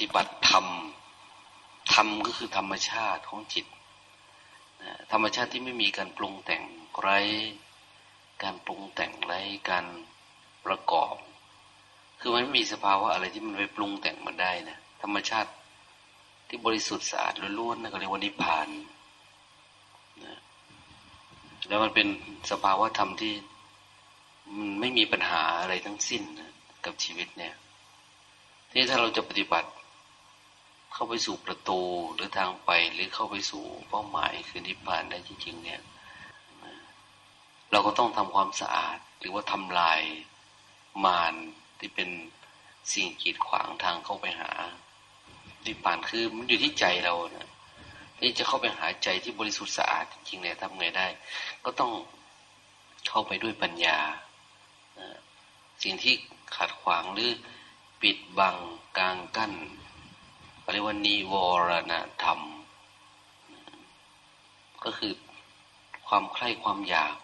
ฏิบัติธรรมธรรมก็คือธรรมชาติของจิต ธรรมชาติที่ไม่มีการปรุงแต่งไรการปรุงแต่งไรการประกอบ คือมันไม่มีสภาวะอะไรที่มันไปปรุงแต่งมันได้นะธรรมชาติที่บริสุทธิ์สะอาดล้วนๆนะก็เรียกว่านิพพานนะแล้วมันเป็นสภาวะธรรมที่มันไม่มีปัญหาอะไรทั้งสิ้นนะกับชีวิตเนี่ยที่ถ้าเราจะปฏิบัติ เข้าไปสู่ประตูหรือทางไปหรือเข้าไปสู่เป้าหมายคือนิพพานได้จริง ๆ เนี่ย เราก็ต้องทำความสะอาด หรือว่าทำลายมารที่เป็นสิ่งกีดขวางทางเข้าไปหานิพพานคือมันอยู่ที่ใจเรานะที่จะเข้าไปหาใจที่บริสุทธิ์สะอาดจริงๆเนี่ยทำไงได้ ก็ต้องเข้าไปด้วยปัญญาสิ่งที่ขัดขวางหรือปิดบังกลางกั้น เรียกว่านิวรณธรรม ก็คือความใคร่ความอยาก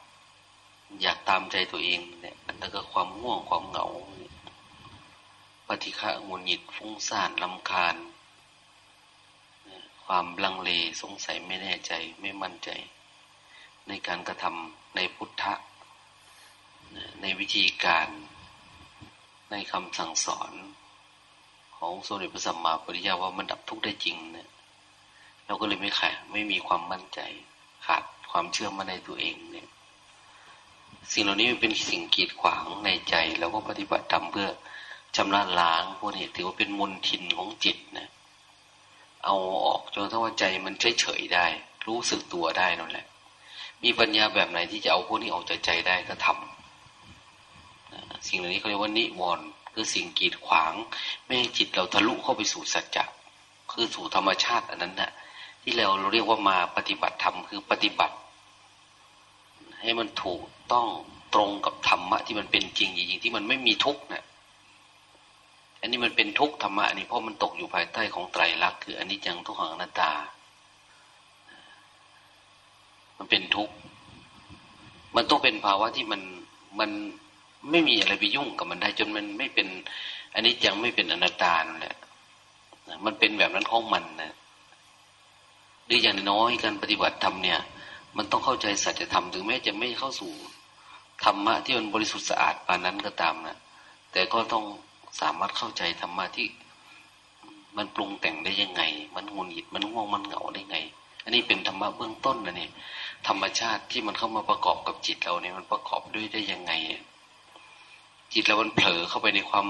อยากตามใจตัวเองเนี่ยแล้วก็ความง่วงความเหงาปฏิฆะงุนหงิดฟุ้งซ่านลำคาญ ความลังเลสงสัยไม่แน่ใจไม่มั่นใจ ในการกระทำในพุทธะ ในวิธีการ ในคำสั่งสอน ของสมเด็จพระสัมมาสัมพุทธเจ้าว่ามันดับทุกข์ได้จริงเนี่ยเราก็เลยไม่ขาดไม่มีความมั่นใจ ขาดความเชื่อมั่นในตัวเองเนี่ย สิ่งเหล่านี้มันเป็นสิ่งกีดขวางในใจเราก็ปฏิบัติทำเพื่อชำระล้างพวกนี้ถือว่าเป็นมลทินของจิตนะ เอาออกจนถ้าว่าใจมันเฉยเฉยได้ รู้สึกตัวได้นั่นแหละ มีปัญญาแบบไหนที่จะเอาพวกนี้ออกจากใจได้ก็ทำสิ่งเหล่านี้เขาเรียกว่านิวรณ์ คือสิ่งกีดขวางไม่ให้จิตเราทะลุเข้าไปสู่สัจจะคือสู่ธรรมชาติอันนั้นนะ่ะ ที่เราเราเรียกว่ามาปฏิบัติธรรมคือปฏิบัติ ให้มันถูกต้องตรงกับธรรมะที่มันเป็นจริงจริงที่มันไม่มีทุกข์นะ่ะอันนี้มันเป็นทุกข์ธรรมะนี่เพราะมันตกอยู่ภายใต้ของไตรลักษณ์คืออันนี้จังทุกขังอนัตตา มันเป็นทุกข์มันต้องเป็นภาวะที่มันมัน ไม่มีอะไรไปยุ่งกับมันได้ จนมันไม่เป็นอันนี้ยังไม่เป็นอนัตตานั่นแหละมันเป็นแบบนั้นของมันนะหรืออย่างน้อยการปฏิบัติธรรมเนี่ย มันต้องเข้าใจสัจธรรมถึงแม้จะไม่เข้าสู่ธรรมะที่มันบริสุทธิ์สะอาดปานนั้นก็ตามนะแต่ก็ต้องสามารถเข้าใจธรรมะที่ มันปรุงแต่งได้ยังไง มันงุนหิดมันง่วงมันเหงาได้ไง อันนี้เป็นธรรมะเบื้องต้นนะเนี่ยธรรมชาติที่มันเข้ามาประกอบกับจิตเราเนี่ยมันประกอบด้วยได้ยังไง จิตเรามันเผลอเข้าไปในความ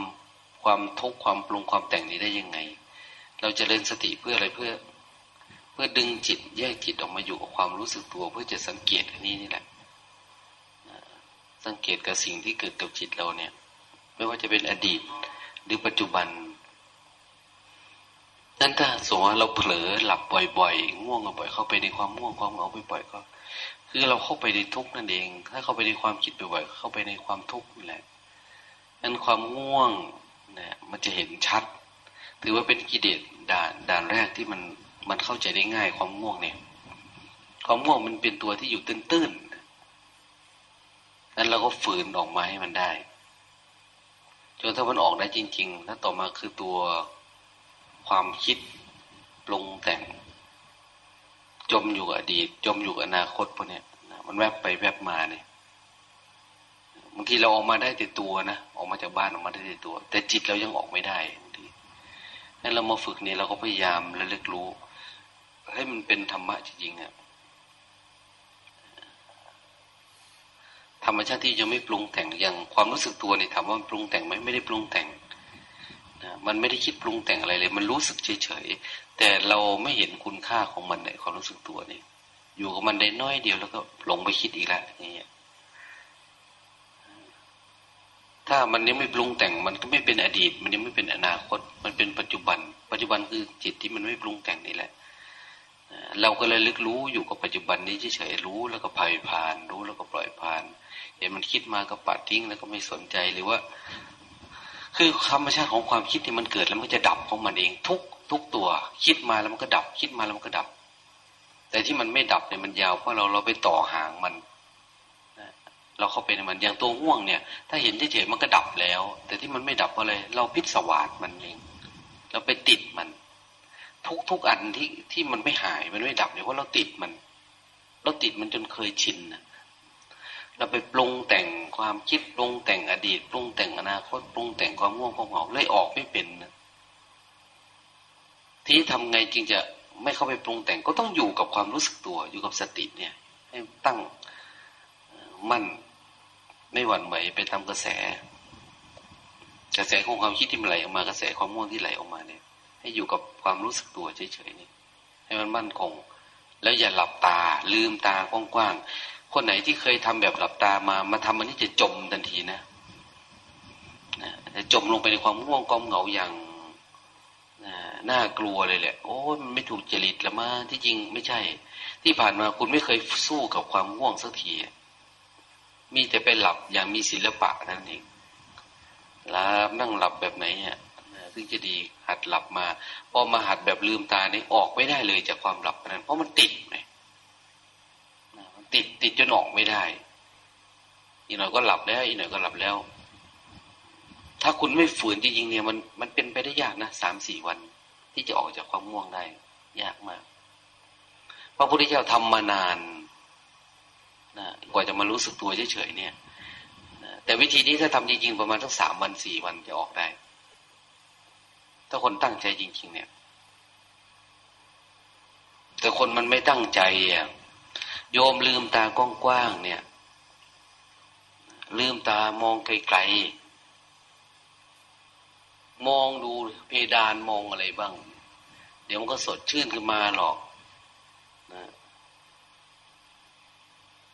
ความทุกข์ความปรุงความแต่งนี้ได้ยังไง เราจะเล่นสติเพื่ออะไรเพื่อ เพื่อดึงจิตแยกจิตออกมาอยู่กับความรู้สึกตัวเพื่อจะสังเกตอันนี้นี่แหละสังเกตกับสิ่งที่เกิดกับจิตเราเนี่ย ไม่ว่าจะเป็นอดีตหรือปัจจุบันนั้นถ้าสมมติว่าเราเผลอหลับบ่อยๆง่วงบ่อยเข้าไปในความง่วงความเหงาบ่อยๆก็ คือเราเข้าไปในทุกข์นั่นเอง ถ้าเข้าไปในความคิดบ่อยๆเข้าไปในความทุกข์นี่แหละ นั้นความง่วงนะมันจะเห็นชัด ถือว่าเป็นกิเลสด่านด่านแรกที่มันมันเข้าใจได้ง่ายความง่วงเนี่ย ความง่วงมันเป็นตัวที่อยู่ตื้นๆนั้นเราก็ฝืนออกมาให้มันได้จนถ้ามันออกได้จริง ๆ แล้วต่อมาคือตัวความคิดปรุงแต่ง จมอยู่กับอดีต จมอยู่กับอนาคตพวกนี้มันแวบไปแวบมาเนี่ย บางทีเราออกมาได้แต่ตัวนะออกมาจากบ้านออกมาได้แต่ตัว แต่จิตเรายังออกไม่ได้บางทีนั้นเรามาฝึกนี่เราก็พยายามระลึกรู้ ให้มันเป็นธรรมะจริงๆอะธรรมชาติที่จะไม่ปรุงแต่งอย่างความรู้สึกตัวนี่ถามว่ามันปรุงแต่งไหมไม่ได้ปรุงแต่งนะมันไม่ได้คิดปรุงแต่งอะไรเลย มันรู้สึกเฉยๆแต่เราไม่เห็นคุณค่าของมันในความรู้สึกตัวนี่อยู่กับมันได้น้อยเดียวแล้วก็หลงไปคิดอีกแล้วอย่างเงี้ย ถ้ามันยังไม่ปรุงแต่งมันก็ไม่เป็นอดีต มันยังไม่เป็นอนาคต มันเป็นปัจจุบัน ปัจจุบันคือจิตที่มันไม่ปรุงแต่งนี่แหละ เราก็เลยลึกรู้อยู่กับปัจจุบันนี้เฉยๆรู้แล้วก็ปล่อยผ่าน รู้แล้วก็ปล่อยผ่านเห็นมันคิดมาก็ปัดทิ้งแล้วก็ไม่สนใจหรือว่า คือธรรมชาติของความคิดที่มันเกิดแล้วมันจะดับของมันเองทุกทุกตัวคิดมาแล้วมันก็ดับ คิดมาแล้วมันก็ดับ แต่ที่มันไม่ดับเนี่ยมันยาวเพราะเราเราไปต่อหางมัน เราเข้าไปในมันอย่างตัวง่วงเนี่ย ถ้าเห็นเฉยๆมันก็ดับแล้ว แต่ที่มันไม่ดับเพราะอะไรเราพิศวาสมันเองเราไปติดมัน ทุกทุกอันที่ที่มันไม่หายมันไม่ดับเนี่ยเพราะเราติดมัน เราติดมันจนเคยชินนะเราไปปรุงแต่งความคิดปรุงแต่งอดีตปรุงแต่งอนาคตปรุงแต่งความง่วงความเหงาเลยออกไม่เป็นนะที่ทำไงจึงจะไม่เข้าไปปรุงแต่งก็ต้องอยู่กับความรู้สึกตัวอยู่กับสติเนี่ย ให้ตั้งมั่น ไม่หวั่นไหวไปตามกระแส กระแสของความคิดที่มันไหลออกมากระแสความง่วงที่ไหลออกมาเนี่ย ให้อยู่กับความรู้สึกตัวเฉยๆนี่ให้มันมั่นคง แล้วอย่าหลับตา ลืมตากว้างๆคนไหนที่เคยทำแบบหลับตามามาทำมันนี้จะจมทันทีนะจะจมลงไปในความง่วงกอมเหงาอย่างน่ากลัวเลยแหละ โอ้มันไม่ถูกจริตละมาที่จริงไม่ใช่ ที่ผ่านมาคุณไม่เคยสู้กับความง่วงสักที มีแต่ไปหลับอย่างมีศิลปะนั่นเองหลับนั่งหลับแบบไหนเนี่ยซึ่งจะดีหัดหลับมาพอมาหัดแบบลืมตาเนี่ออกไม่ได้เลยจากความหลับนั้น เพราะมันติดไงมันติดติดจนออกไม่ได้ อีกหน่อยก็หลับแล้ว อีกหน่อยก็หลับแล้ว ถ้าคุณไม่ฝืนจริงๆเนี่ยมันมันเป็นไปได้ยากนะสามสี่วัน ที่จะออกจากความง่วงได้ ยากมากพระพุทธเจ้าทำมานาน นะกว่าจะมารู้สึกตัวเฉยๆเนี่ยนะแต่วิธีนี้ถ้าทำจริงๆประมาณทั้งสามวันสี่วันจะออกได้ ถ้าคนตั้งใจจริง ๆ เนี่ย แต่คนมันไม่ตั้งใจอะโยมลืมตากว้างๆเนี่ย ลืมตามองไกลๆมองดูเพดานมองอะไรบ้าง เดี๋ยวมันก็สดชื่นขึ้นมาหรอก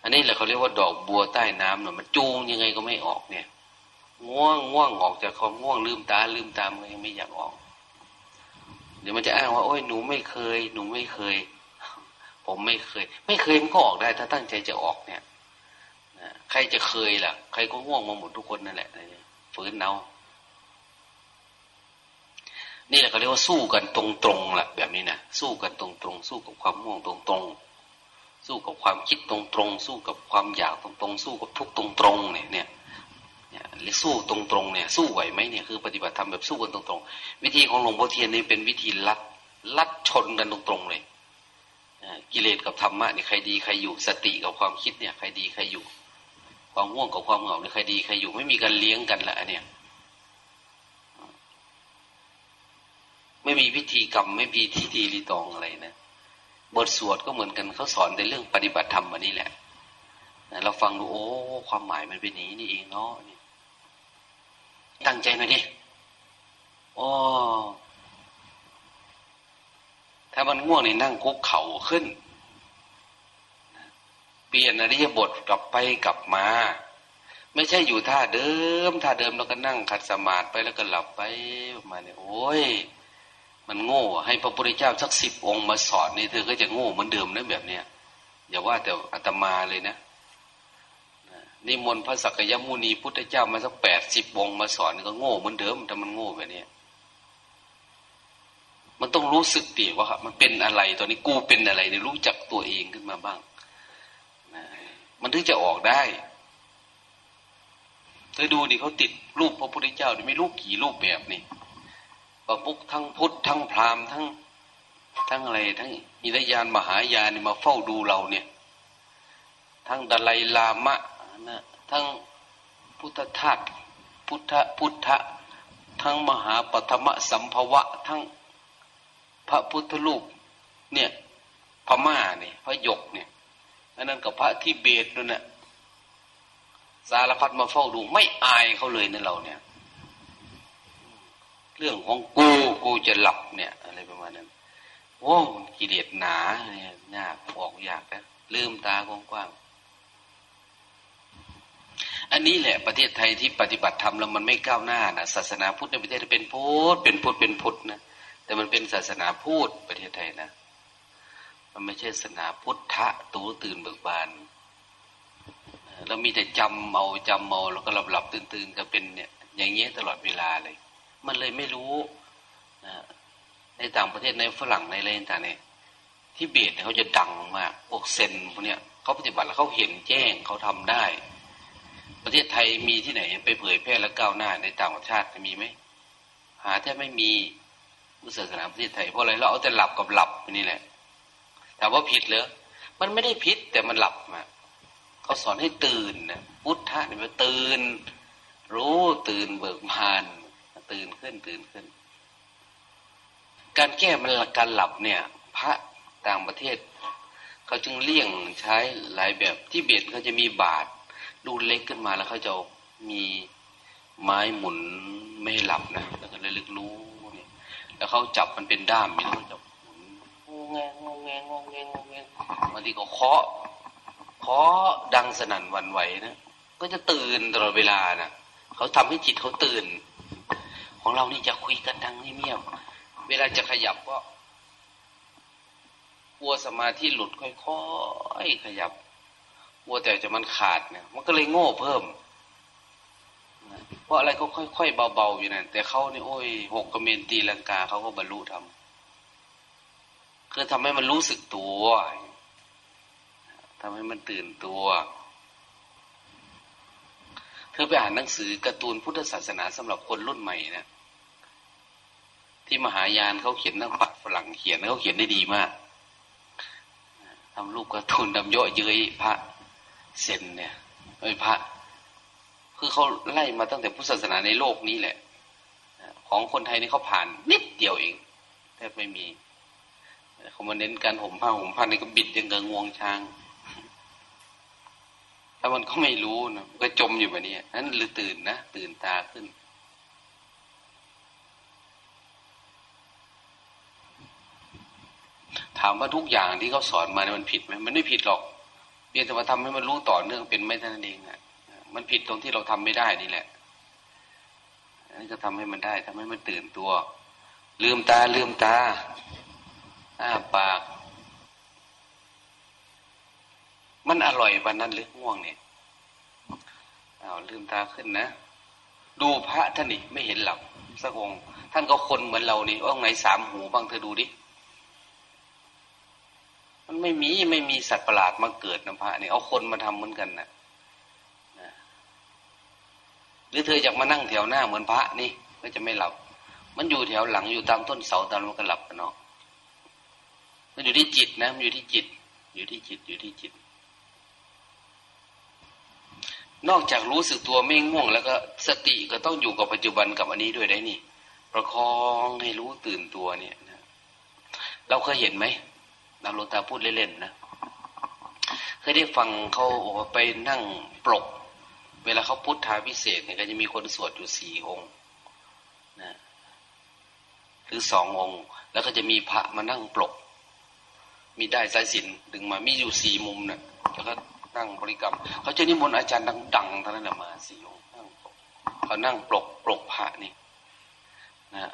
อันนี้แหละเขาเรียกว่าดอกบัวใต้น้ำเนาะมันจูงยังไงก็ไม่ออกเนี่ย ง่วงง่วงออกจากความง่วงลืมตาลืมตามันยังไม่อยากออก เดี๋ยวมันจะอ้างว่าโอ้ยหนูไม่เคย หนูไม่เคย ผมไม่เคย ไม่เคยมันก็ออกได้ ถ้าตั้งใจจะออกเนี่ยใครจะเคยล่ะ ใครก็ง่วงมาหมดทุกคนนั่นแหละฝืนเนานี่แหละเขาเรียกว่าสู้กันตรงๆแหละแบบนี้นะสู้กันตรงๆสู้กับความง่วงตรงๆ สู้กับความคิดตรงๆ สู้กับความอยากตรงๆ สู้กับทุกตรงๆเนี่ยเนี่ยหรือสู้ตรงๆเนี่ยสู้ไหวไหมเนี่ยคือปฏิบัติธรรมแบบสู้กันตรงๆ วิธีของหลวงพ่อเทียนนี่เป็นวิธีลัดลัดชนกันตรงๆเลยกิเลสกับธรรมะเนี่ยใครดีใครอยู่สติกับความคิดเนี่ยใครดีใครอยู่ ความง่วงกับความเหงาเนี่ยใครดีใครอยู่ไม่มีการเลี้ยงกันละเนี่ยไม่มีพิธีกรรมไม่มีที่ดีรีตองอะไรนะ บทสวดก็เหมือนกันเขาสอนในเรื่องปฏิบัติธรรมอันนี้แหละเราฟังดูโอ้ความหมายมันเป็นนี้นี่เองเนาะตั้งใจหน่อยดิโอ้ถ้ามันง่วงนี่นั่งคุกเข่าขึ้น เปลี่ยนอริยบทกลับไปกลับมา ไม่ใช่อยู่ท่าเดิมท่าเดิมแล้วก็นั่งขัดสมาธิไปแล้วก็หลับไปประมาณนี้โอ้ย มันโง่ ให้พระพุทธเจ้าสักสิบองค์มาสอนนี่เธอก็จะโง่เหมือนเดิมนะแบบเนี้ยอย่าว่าแต่อาตมาเลยนะนี่มนพระสักยมุนีพุทธเจ้ามาสักแปดสิบองค์มาสอนก็โง่เหมือนเดิมแต่มันโง่แบบนี้มันต้องรู้สึกดีว่ามันเป็นอะไรตอนนี้กูเป็นอะไรเนี่ยรู้จักตัวเองขึ้นมาบ้างมันถึงจะออกได้เธอดูดิเขาติดรูปพระพุทธเจ้าไม่รู้กี่รูปแบบนี่ ประมุกทั้งพุทธทั้งพราหมณ์ทั้งทั้งอะไรทั้งอิรยานมหายานมาเฝ้าดูเราเนี่ย ทั้งดลัยลามะนะทั้งพุทธทาสพุทธพุทธทั้งมหาปฐมสัมภวะ ทั้งพระพุทธรูปเนี่ยพม่าเนี่ยพระยกเนี่ยอันนั้นกับพระที่เบตนั่นน่ะสารพัดมาเฝ้าดูไม่อายเขาเลยในเราเนี่ย เรื่องของกูกูจะหลับเนี่ย อะไรประมาณนั้นโอ้กิเลสหนาเนี่ยยากออกยากนะลืมตากว้างๆอันนี้แหละประเทศไทยที่ปฏิบัติธรรมแล้วมันไม่ก้าวหน้านะศาสนาพุทธในประเทศเป็นพุทธเป็นพุทธเป็นพุทธนะแต่มันเป็นศาสนาพุทธประเทศไทยนะมันไม่ใช่ศาสนาพุทธะตูตื่นเบิกบานเรามีแต่จำเอาจำเมาแล้วก็หลับหลับตื่นตื่นก็เป็นเนี่ย อย่างเงี้ยตลอดเวลาเลย มันเลยไม่รู้นะในต่างประเทศในฝรั่งในอะไรต่างเนี่ยที่เบสเนี่ยเขาจะดังมากพวกเซนพวกเนี้ยเขาปฏิบัติแล้วเขาเห็นแจ้งเขาทำได้ ประเทศไทยมีที่ไหนไปเผยแพร่และก้าวหน้าในต่างประเทศมีไหมหาแทบไม่มีพุทธศาสนาประเทศไทยเพราะอะไรเราเอาแต่หลับกับหลับนี่แหละถามว่าผิดเหรอมันไม่ได้ผิดแต่มันหลับมาเขาสอนให้ตื่นนะพุทธะเนี่ยมันตื่น รู้ตื่นเบิกบาน ตื่นขึ้นตื่นขึ้น การแก้มันการหลับเนี่ย พระต่างประเทศ เขาจึงเลี่ยงใช้หลายแบบที่เบียดเขาจะมีบาทดูเล็กขึ้นมาแล้วเขาจะมีไม้หมุนไม่หลับนะแล้วก็เลยลึกรู้เนี่ยแล้วเขาจับมันเป็นด้ามมีแล้วเขาจะหมุนงงงงงงงงงงบางทีก็เคาะเคาะดังสนั่นวันไหวนะก็จะตื่นตลอดเวลานะ่ะ เขาทำให้จิตเขาตื่น ของเรานี่จะคุยกันดังเงียบเวลาจะขยับก็กลัวสมาธิหลุดค่อยๆขยับกลัวแต่จะมันขาดเนี่ย มันก็เลยโง่เพิ่มเพราะอะไรก็ค่อยๆเบาๆอยู่นั่นแต่เขานี่โอ้ยหกกระเมนตีลังกาเขาก็บรรลุทำคือทำให้มันรู้สึกตัวทำให้มันตื่นตัว เธอไปอ่านหนังสือการ์ตูนพุทธศาสนาสำหรับคนรุ่นใหม่นะที่มหายานเขาเขียนนักปัดฝรั่งเขียนเขาเขียนได้ดีมากทำรูปการ์ตูนทำเยอะเย้ยพระเซนเนี่ยไอ้พระ คือเขาไล่มาตั้งแต่พุทธศาสนาในโลกนี้แหละ ของคนไทยนี่เขาผ่านนิดเดียวเองแทบไม่มีเขามาเน้นการห่มผ้าห่มผ้านี่ก็บิดยังกับงวงช้าง ถ้ามันก็ไม่รู้นะก็จมอยู่แบบนี้นั้นหรือตื่นนะ ตื่นตาขึ้น ถามว่าทุกอย่างที่เขาสอนมาเนี่ยมันผิดไหมมันไม่ผิดหรอกเพียงแต่ว่าทำให้มันรู้ต่อเนื่องเป็นไม่ท่านเองอะ มันผิดตรงที่เราทำไม่ได้นี่แหละอันนี้ก็ทำให้มันได้ทำให้มันตื่นตัว ลืมตาลืมตาอ้าปาก มันอร่อยวันนั้นหรือง่วงเนี่ยเอาลืมตาขึ้นนะ ดูพระท่านนี่ไม่เห็นหลับสักองท่านก็คนเหมือนเรานี่องไหนสามหูบ้างเธอดูดิมันไม่มีไม่มีสัตว์ประหลาดมาเกิดนะพระเนี่ยเอาคนมาทำเหมือนกันนะหรือเธออยากมานั่งแถวหน้าเหมือนพระนี่ก็จะไม่หลับ มันอยู่แถวหลังอยู่ตามต้นเสาตามมันก็หลับกันเนาะมันอยู่ที่จิตนะมันอยู่ที่จิต อยู่ที่จิตอยู่ที่จิต นอกจากรู้สึกตัวไม่ง่วง แล้วก็สติก็ต้องอยู่กับปัจจุบันกับอันนี้ด้วยได้นี่ ประคองให้รู้ตื่นตัวเนี่ยนะเราเคยเห็นไหมนำโลตาพูดเล่นๆนะเคยได้ฟังเขาไปนั่งปลก เวลาเขาพุทธาพิเศษเนี่ยก็จะมีคนสวดอยู่สี่องค์นะหรือสององค์ แล้วก็จะมีพระมานั่งปลก มีได้สายสินดึงมามีอยู่สี่มุมนะ่ะแล้วก็ นั่งบริกรรม เขาจะนิมนต์อาจารย์ดังๆท่านนั้นมาสี่องค์นั่งปลกเขานั่งปลกปลกพระนี่นะ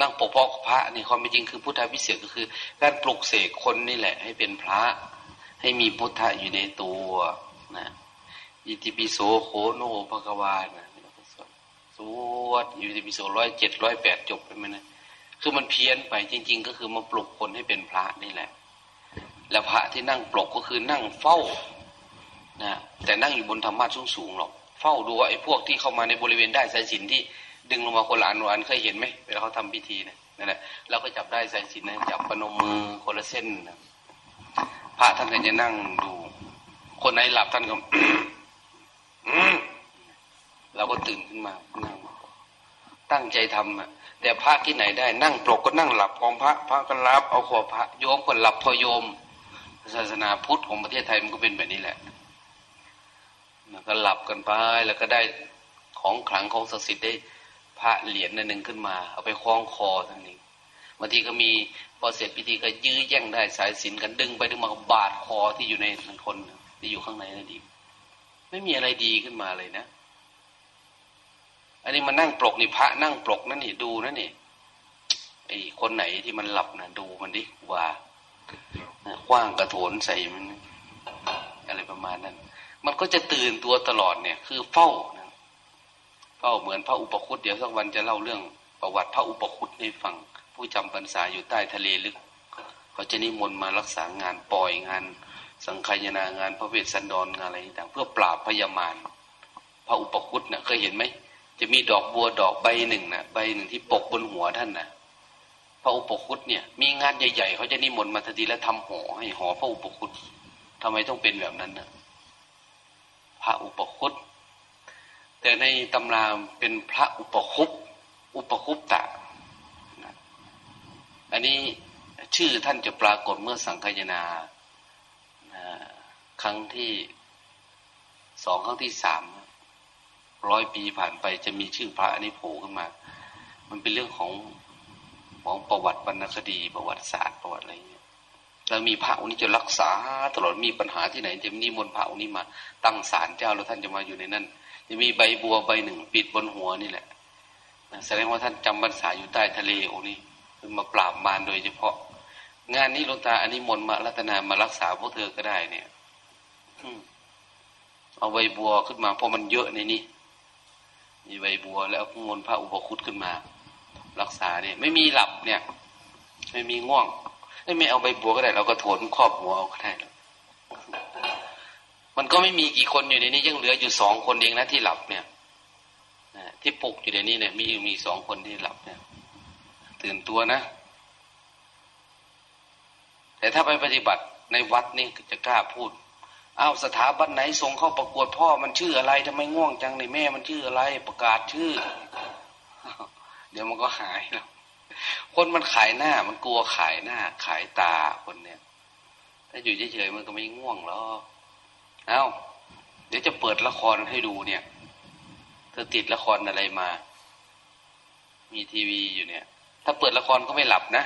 นั่งปกป้องพระนี่ความเป็นจริงคือพุทธวิเศษก็คือ การปลุกเสกคนนี่แหละ ให้เป็นพระ ให้มีพุทธะอยู่ในตัวนะอิติปิโสโคโนภกวานะสวดอิติปิโสร้อยเจ็ดร้อยแปดจบไปไหมนะคือมันเพี้ยนไปจริง ๆ ก็คือมาปลุกคนให้เป็นพระนี่แหละ แล้วพระที่นั่งปลกก็คือนั่งเฝ้านะแต่นั่งอยู่บนธรรมะสูงสูงหรอก เฝ้าดูไอ้พวกที่เข้ามาในบริเวณได้สายสินที่ดึงลงมาคนละอันวันเคยเห็นไหมเวลาเขาทำพิธีเนี่ยนั่นแหละเราก็จับได้ใส่สินนะจับปนมมือคนละเส้นนะพระท่านก็จะนั่งดู คนไหนหลับท่านก็เราก็ตื่นขึ้นมานั่งตั้งใจทำอะแต่พระที่ไหนได้นั่งปลกก็นั่งหลับของพระ พระก็รับเอาขวพระโยมก็หลับพอโยม ศาสนาพุทธของประเทศไทยมันก็เป็นแบบนี้แหละมันก็หลับกันไปแล้วก็ได้ของขลังของศักดิ์สิทธิ์ได้พระเหรียญนั่นหนึ่งขึ้นมา เอาไปคล้องคอทั้งนี้บางทีก็มีพอเสร็จพิธีก็ยื้อแย่งได้สายสินกันดึงไปดึงมาบาดคอที่อยู่ในคนที่อยู่ข้างในนั่นดีไม่มีอะไรดีขึ้นมาเลยนะ อันนี้มันนั่งปลกนี่พระนั่งปลกนั่นนี่ดูนั่นนี่ไอ้คนไหนที่มันหลับนะดูมันดิว่า คว้างกระโถนใส่มันอะไรประมาณนั้น มันก็จะตื่นตัวตลอดเนี่ย คือเฝ้าก็เหมือนพระอุปคุตเดี๋ยวสักวันจะเล่าเรื่องประวัติพระอุปคุตให้ฟัง ผู้จำพรรษาอยู่ใต้ทะเลลึก เขาจะนิมนต์มารักษางานปล่อยงาน สังขยนางานพระเวสสันดรงานอะไรต่างเพื่อปราบพยามารพระอุปคุตนะ่ะเคยเห็นไหมจะมีดอกบัวดอกใบหนึ่งนะใบหนึ่งที่ปกบนหัวท่านนะ พระอุปคุตเนี่ย มีงานใหญ่ ๆเขาจะนิมนต์มาทันทีแล้วทำหอให้หอพระอุปคุตทำไมต้องเป็นแบบนั้นนะพระอุปคุตแต่ในตำราเป็นพระอุปคุปอุปคุปตะ อันนี้ชื่อท่านจะปรากฏเมื่อสังคายนาครั้งที่สองครั้งที่สามร้อยปีผ่านไปจะมีชื่อพระอันนี้โผล่ขึ้นมา มันเป็นเรื่องของ ของประวัติวรรณคดีประวัติศาสตร์ประวัติอะไรเงี้ยแล้วมีพระองค์นี้จะรักษาตลอดมีปัญหาที่ไหน จะมีมนพระองค์นี้มาตั้งศาลเจ้าแล้วท่านจะมาอยู่ในนั้นจะมีใบบัวใบหนึ่งปิดบนหัวนี่แหละแสดงว่าท่านจำบรรษาอยู่ใต้ทะเลองค์นี้คือมาปราบมารโดยเฉพาะ งานนี้หลวงตาอันนี้มนมารัตนามารักษาพวกเธอก็ได้เนี่ยเอาใบบัวขึ้นมาเพราะมันเยอะในนี้มีใบบัวแล้วมนพระอุปคุตขึ้นมา รักษาเนี่ย ไม่มีหลับเนี่ย ไม่มีง่วง ไม่เอาใบบัวก็ได้ เราก็โถนครอบหัวเอาก็ได้แล้วมันก็ไม่มีกี่คนอยู่ในนี้ยังเหลืออยู่สองคนเองนะที่หลับเนี่ยที่ปลุกอยู่ในนี้เนี่ย มีมีสองคนที่หลับเนี่ย ตื่นตัวนะ แต่ถ้าไปปฏิบัติในวัดนี่จะกล้าพูดอ้าวสถาบันไหนส่งเข้าประกวดพ่อมันชื่ออะไรทำไมง่วงจังในแม่มันชื่ออะไร ประกาศชื่อ เดี๋ยวมันก็หายแล้วคนมันขายหน้า มันกลัวขายหน้า ขายตาคนเนี่ย ถ้าอยู่เฉยๆมันก็ไม่ง่วงหรอกเอา้า เดี๋ยวจะเปิดละครให้ดูเนี่ย เธอติดละครอะไรมา มีทีวีอยู่เนี่ย ถ้าเปิดละครก็ไม่หลับนะ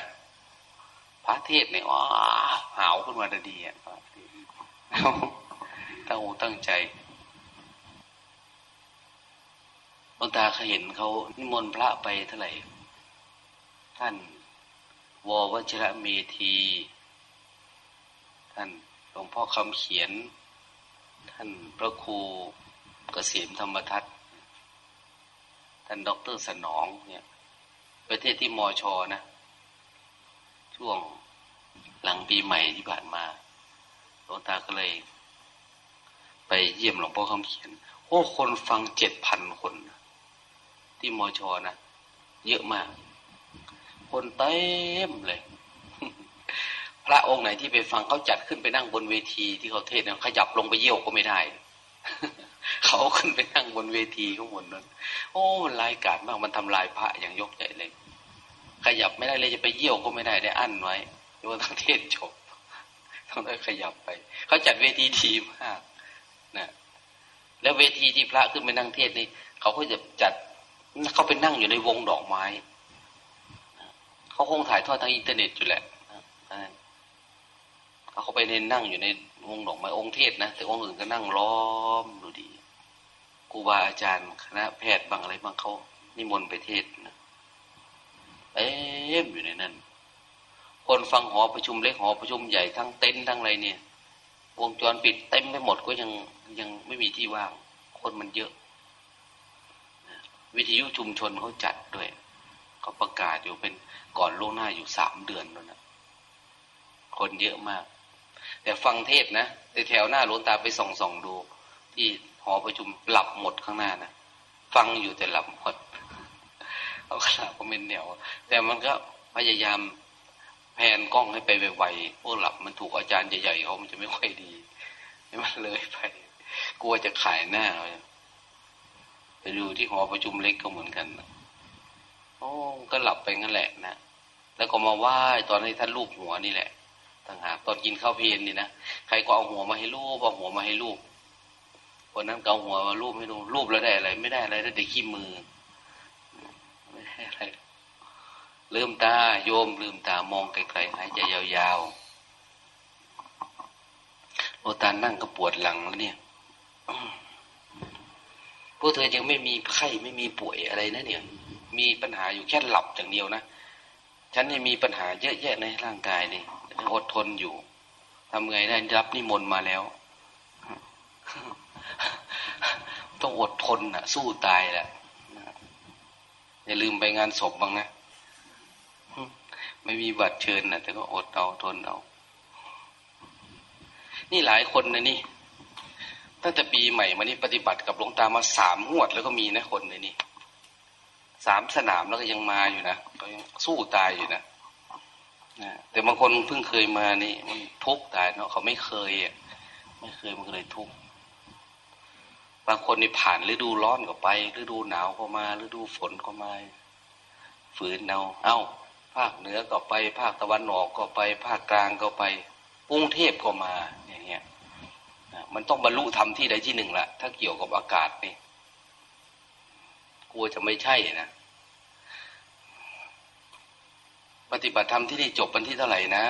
พระเทศเนี่ยอ๋อหาวขึ้นมาดีอะตั้งหูตั้งใจห ลวงตาเขาเห็นเขานิมนต์พระไปเท่าไหร่ ท่านววชระเมธี ท่านหลวงพ่อคำเขียน ท่านพระครูเกษมธรรมทัตท่านด็อกเตอร์สนองเนี่ยประเทศที่มอชอนะ ช่วงหลังปีใหม่ที่ผ่านมาหลวงตาก็เลย ไปเยี่ยมหลวงพ่อคำเขียน โอ้ คนฟังเจ็ดพันคน ที่มอชอนะเยอะมาก คนเต็มเลย พระองค์ไหนที่ไปฟังเขาจัดขึ้นไปนั่งบนเวทีที่เขาเทศเนี่ยขยับลงไปเยี่ยวก็ไม่ได้ เขาขึ้นไปนั่งบนเวทีข้างบนนั้น โอ้มันลายกาดมากมันทำลายพระอย่างยกใหญ่เลย ขยับไม่ได้เลยจะไปเยี่ยวก็ไม่ได้ได้อั้นไว้จนทั้งเทศจบต้องได้ขยับไป เขาจัดเวทีทีมากนะแล้วเวทีที่พระขึ้นไปนั่งเทศนี่เขาก็จะจัด เขาไปนั่งอยู่ในวงดอกไม้ เขาคงถ่ายทอดทางอินเทอร์เน็ตอยู่แหละเขาไปเน้นนั่งอยู่ในวงดอกไม้องค์เทศนะแต่องค์อื่นก็นั่งล้อมดูดีครูบาอาจารย์คณะแพทย์บางอะไรบางเขานิมนต์ไปเทศนะเอ๊มอยู่ในนั้นคนฟังหอประชุมเล็กหอประชุมใหญ่ทั้งเต็นท์ทั้งอะไรเนี่ย วงจรปิดเต็มไปหมดก็ยังยังไม่มีที่ว่าง คนมันเยอะ วิทยุชุมชนเขาจัดด้วยเขาประกาศอยู่เป็นก่อนล่วงหน้าอยู่สามเดือนแล้วนะคนเยอะมาก แต่ฟังเทศนะแต่แถวหน้าหลวงตาไปส่องส่องดู ที่หอประชุมหลับหมดข้างหน้านะฟังอยู่แต่หลับหมดเอาขนาดก็เป็นแนวแต่มันก็พยายามแผนกล้องให้ไปไวๆพวกหลับมันถูกอาจารย์ใหญ่ๆเขามันจะไม่ค่อยดีให้มันเลยไปกลัวจะขายหน้า ไปดูที่หอประชุมเล็กก็เหมือนกันโอ้ก็หลับไปงั้นแหละนะแล้วก็มาไหว้ตอนนี้ท่านลูกหัวนี่แหละต่างหากตอนกินข้าวเพลนนี่นะใครก็เอาหัวมาให้ลูกเอาหัวมาให้ลูกคนนั้นเกาหัวมาลูบให้ดูลูบแล้วได้อะไร ไม่ได้อะไรได้แต่ขี้มือไม่ได้อะไรลืมตาโยมลืมตามองไกลๆหายใจยาวๆโอตานั่งก็ปวดหลังแล้วเนี่ย พวกเธอยังไม่มีไข้ไม่มีป่วยอะไรนะเนี่ย มีปัญหาอยู่แค่หลับอย่างเดียวนะ ฉันยังมีปัญหาเยอะแยะในร่างกายนี่อดทนอยู่ทำไงได้รับนิมนต์มาแล้ว ต้องอดทนน่ะ สู้ตายแหละอย่าลืมไปงานศพบ้างนะไม่มีบัตรเชิญนะแต่ก็อดเอาทนเอา นี่หลายคนนะนี่ ตั้งแต่ปีใหม่มานี่ปฏิบัติกับหลวงตามาสามงวดแล้วก็มีนะคนในนี่สามสนามแล้วก็ยังมาอยู่นะก็ยังสู้ตายอยู่นะนะแต่บางคนเพิ่งเคยมานี่ มันทุกข์ตายเนาะเขาไม่เคยอะไม่เคยมันก็เลยทุกข์บางคนนี่ผ่านฤดูร้อนก็ไปฤดูหนาวก็มาฤดูฝนก็มา ฝืนเอาเอ้า ภาคเหนือก็ไป ภาคตะวันออกก็ไป ภาคกลางก็ไปกรุงเทพก็มา มันต้องบรรลุธรรมที่ใดที่หนึ่งละถ้าเกี่ยวกับอากาศนี่กลัวจะไม่ใช่นะปฏิบัติธรรมที่นี่จบวันที่เท่าไหร่นะ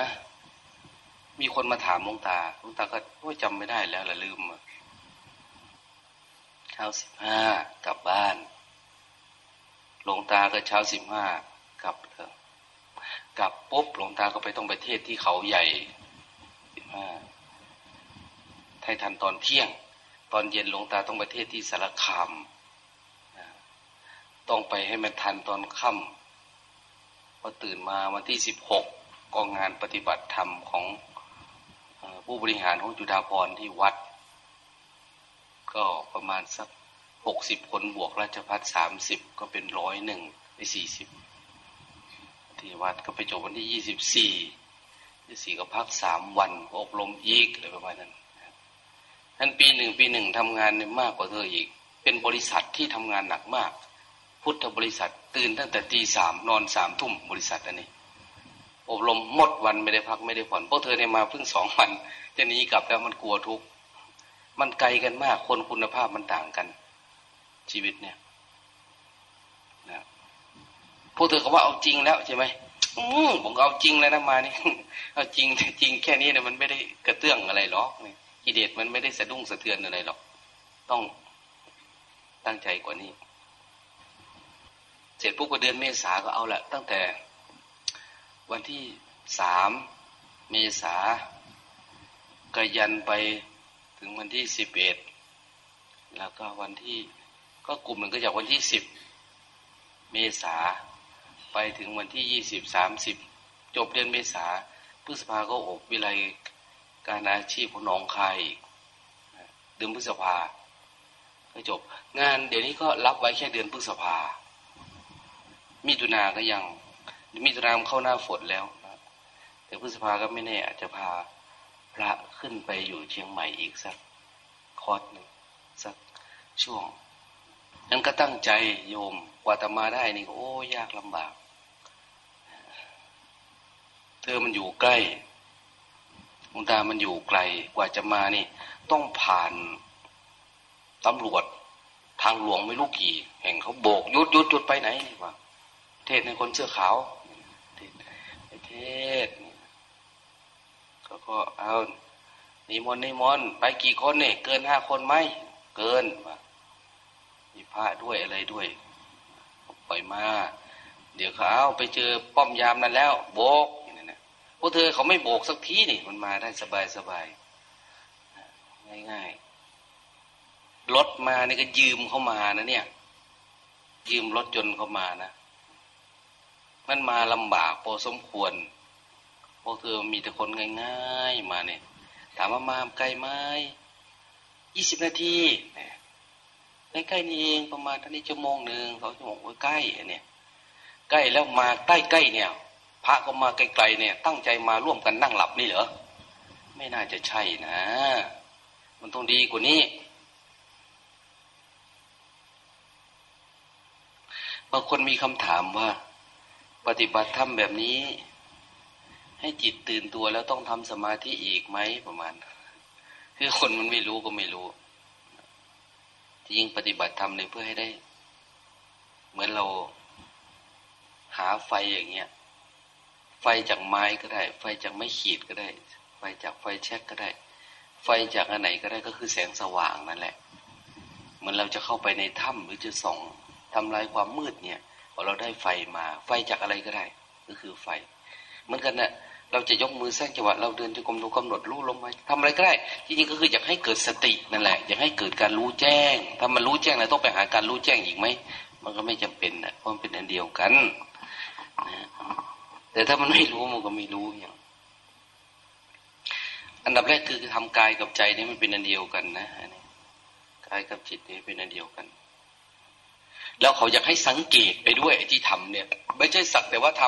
มีคนมาถามหลวงตาหลวงตาก็โอ้จำไม่ได้แล้วละลืมเช้าสิบห้ากลับบ้านหลวงตาก็เช้าสิบห้ากลับเถอะกลับปุ๊บหลวงตาก็ไปต้องไปเทศที่เขาใหญ่สิบห้า ไทยทันตอนเที่ยง ตอนเย็นหลวงตาต้องไปเทศที่สารคามต้องไปให้มันทันตอนค่ำพอตื่นมาวันที่สิบหกก็งานปฏิบัติธรรมของผู้บริหารของจุฬาภรที่วัด ก็ประมาณสักหกสิบคนบวกราชพัฒสามสิบก็เป็นร้อยหนึ่งไปสี่สิบที่วัดก็ไปจบวันที่ยี่สิบสี่ยี่สี่ก็พักสามวันอบรมอีกอะไรประมาณนั้น ท่านปีหนึ่งปีหนึ่งทำงานมากกว่าเธออีก เป็นบริษัทที่ทำงานหนักมาก พุทธบริษัทตื่นตั้งแต่ตีสามนอนสามทุ่มบริษัทอันนี้ อบรมหมดวันไม่ได้พักไม่ได้ผ่อนเพวกเธอเนี่ยมาเพิ่งสองวัน จะหนีกลับแล้วมันกลัวทุกมันไกลกันมากคนคุณภาพมันต่างกัน ชีวิตเนี่ยนะพวกเธอเขาว่าเอาจริงแล้วใช่ไหมอืมผมเอาจริงแล้วนะมานี่เอาจริงจริงแค่นี้เนี่ยมันไม่ได้กระเตื้องอะไรหรอกนี่ กิเลสมันไม่ได้สะดุ้งสะเทือนอะไรหรอก ต้องตั้งใจกว่านี้ เสร็จปุ๊บก็เดือนเมษาก็เอาละตั้งแต่วันที่สามเมษาก็ยันไปถึงวันที่สิบเอ็ดแล้วก็วันที่ก็กลุ่มหนึ่งก็จากวันที่สิบเมษาไปถึงวันที่ยี่สิบสามสิบจบเดือนเมษาพฤษภาก็อบวิไล การอาชีพของน้องคายเดือนพฤษภาก็จบ งานเดี๋ยวนี้ก็รับไว้แค่เดือนพฤษภา มิถุนาก็ยัง มิถุนามเข้าหน้าฝนแล้วแต่พฤษภาก็ไม่แน่ อาจจะพาพระขึ้นไปอยู่เชียงใหม่อีกสักคอร์สหนึ่งสักช่วงนั้นก็ตั้งใจโยมกว่าจะมาได้นี่โอ้ยากลำบาก เธอมันอยู่ใกล้ ดวงตามันอยู่ไกลกว่าจะมานี่ ต้องผ่านตำรวจทางหลวงไม่รู้กี่ แห่งเขาโบกยุดยุดยุดไปไหนนี่วะเทศในคนเสื้อขาวเทศเขาก็เอานิมนต์นิมนต์ไปกี่คนเนี่ยเกินห้าคนไหมเกินวะมีพระด้วยอะไรด้วยปล่อยมา เดี๋ยวเขาเอาไปเจอป้อมยามนั้นแล้ว โบก พวกเธอเขาไม่โบกสักทีนี่มันมาได้สบายสบายง่ายๆรถมานี่ก็ยืมเข้ามานะเนี่ย ยืมรถจนเข้ามานะ มันมาลำบากพอสมควรพวกเธอมีแต่คนง่ายๆมาเนี่ย ถามว่ามาไกลไหมยี่สิบนาทีใกล้ๆนี่เองประมาณท่านี้ชั่วโมงหนึ่งสองชั่วโมงใกล้เนี่ย ใกล้แล้วมาใกล้ๆเนี่ย พระก็มาไกลๆเนี่ย ตั้งใจมาร่วมกันนั่งหลับนี่เหรอไม่น่าจะใช่นะ มันต้องดีกว่านี้บางคนมีคำถามว่า ปฏิบัติธรรมแบบนี้ ให้จิตตื่นตัวแล้วต้องทำสมาธิอีกไหมประมาณ คือคนมันไม่รู้ก็ไม่รู้จริงปฏิบัติธรรมเนี่ยเพื่อให้ได้ เหมือนเราหาไฟอย่างเงี้ย ไฟจากไม้ก็ได้ ไฟจากไม้ขีดก็ได้ ไฟจากไฟแช็กก็ได้ ไฟจากอันไหนก็ได้ก็คือแสงสว่างนั่นแหละเหมือนเราจะเข้าไปในถ้ำหรือจะส่องทำลายความมืดเนี่ยพอเราได้ไฟมา ไฟจากอะไรก็ได้ ก็คือไฟ เหมือนกันนะ่ะเราจะยกมือสร้างจังหวะเราเดินจะกรมดูกำหนดรู้ลมไปทำอะไรก็ได้จริงๆก็คืออยากให้เกิดสตินั่นแหละอยากให้เกิดการรู้แจ้ง ถ้ามันรู้แจ้งแล้วต้องไปหาการรู้แจ้งอีกไหมมันก็ไม่จำเป็นนะเพราะมันเป็นอันเดียวกันนะ แต่ถ้ามันไม่รู้มันก็ไม่รู้อย่างอันดับแรกคือทำกายกับใจนี่มันเป็นอันเดียวกันนะกายกับจิตนี่เป็นอันเดียวกัน แล้วเขาอยากให้สังเกตไปด้วยที่ทำเนี่ย ไม่ใช่สักแต่ว่าท